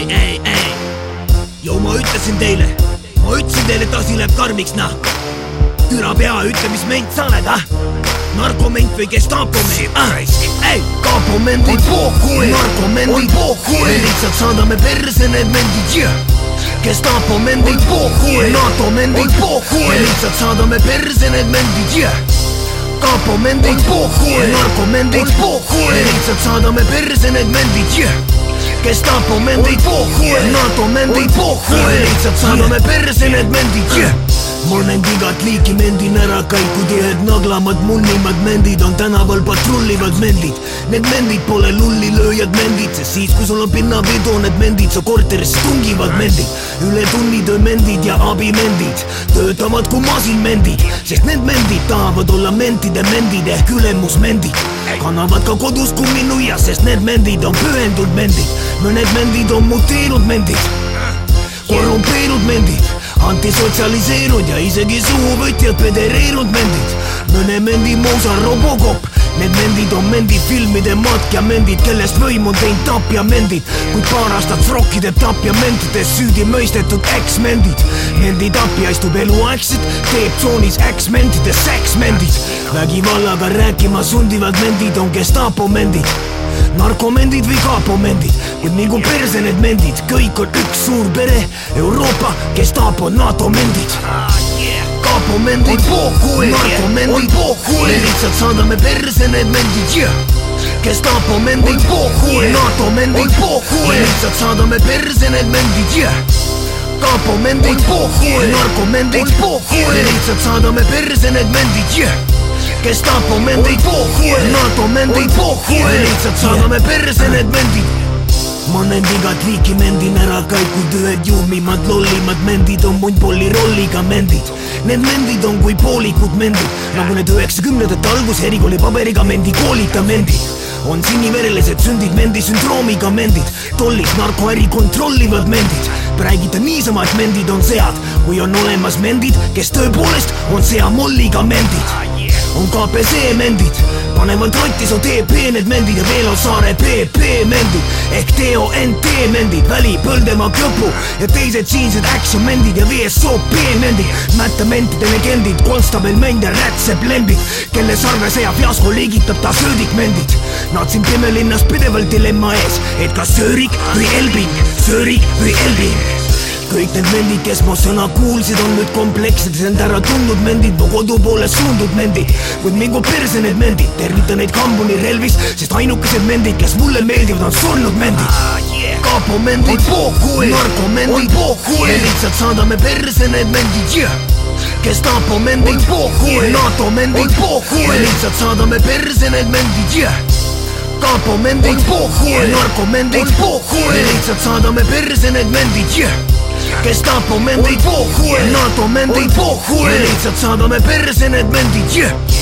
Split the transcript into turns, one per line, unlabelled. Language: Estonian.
ei, ei, ei. ju ma ütlesin teile, ma ütlesin teile, et asi läheb karmiks, noh. türa pea, ütle, mis ment sa oled, ah. narkoment või gestaapoment, ah. ei, kaapomendid, narkomendid, me lihtsalt saadame perse need mendid, jah. Gestaapomendid, NATO-mendid, me lihtsalt saadame perse need mendid, jah. Kaapomendid, narkomendid, me lihtsalt saadame perse need mendid, jah gestaapomendid, NATO-mendid, me lihtsalt saadame perse need mendid, jah ma olen igat liiki mendin ära kaikud ja et naglamad munnimad mendid on tänaval patrullivad mendid Need mendid pole lullilööjad mendid, sest siis kui sul on pinnapidu, need mendid su korteris tungivad mendid üle tunnitöö mendid ja abimendid töötavad kui masinmendid, sest need mendid tahavad olla mentide mendid ehk ülemusmendid kannavad ka kodus kumminuia, sest need mendid on pühendunud mendid mõned mendid on muteerunud mendid antisotsialiseerunud ja isegi suuvõtjad pedereerunud mendid. Mõne mendi muusa Robocop. Need mendid on mendifilmide matjamendid, kellest võim on teinud tapjamendid kuid paar aastat srokki teeb tapjamentides süüdi mõistetud eks-mendid Mendi tapja istub eluaegselt, teeb tsoonis eks-mentides seks-mendid vägivallaga rääkima sundivad mendid on gestaapo mendid. Narkomendid või kaapomendid, kuid mingu perse need mendid, kõik on üks suur pere, Euroopa, Gestapo, NATO mendid. kaapomendid, narkomendid, me lihtsalt saadame perse need mendid, jah. Gestapo mendid, NATO mendid, me lihtsalt saadame perse need mendid, jah. kaapomendid, narkomendid, me lihtsalt saadame perse need mendid, jah. Gestapo mendid, NATO mendid, me lihtsalt saadame perse need mendid ma näen igat liiki mendin ära kaikud ühed juhmimad lollimad mendid on mundpolli rolliga mendid Need mendid on kui poolikud mendid nagu need üheksakümnendate alguse erikooli paberiga mendi koolita mendid on siniverelised sündid mendi sündroomiga mendid tollid narkoäri kontrollivad mendid räägite niisama, et mendid on sead, kui on olemas mendid, kes tõepoolest on seamolliga mendid on KPC mendid panevad rotti su TP need mendid ja veel on Saare PP mendid ehk TONT mendid, Väli, Põldemaa, Kõpu ja teised siinsed action mendid ja VSOP mendid mättamentide legendid, konstabel mänd ja rätsep lembid kelle sarve sõja fiasko liigitab ta söödikmendid Nad siin pimelinnas pidevalt dilemma ees, et kas söörik või elbing, söörik või elbing kõik need mendid, kes mu sõna kuulsid, on nüüd komplekssed, end ära tundnud mendid, mu kodu poole suundud mendid. kuid mingu perse need mendid, tervita neid kambuni relvis, sest ainukesed mendid, kes mulle meeldivad, on surnud mendid. kaapomendid, narkomendid, me lihtsalt saadame perse need mendid, jah. Gestapo mendid, NATO mendid, me lihtsalt saadame perse need mendid, jah. Kaapomendid, narkomendid, me lihtsalt saadame perse need mendid, jah Gestapo mendid, NATO mendid, me lihtsalt saadame perse need mendid, jah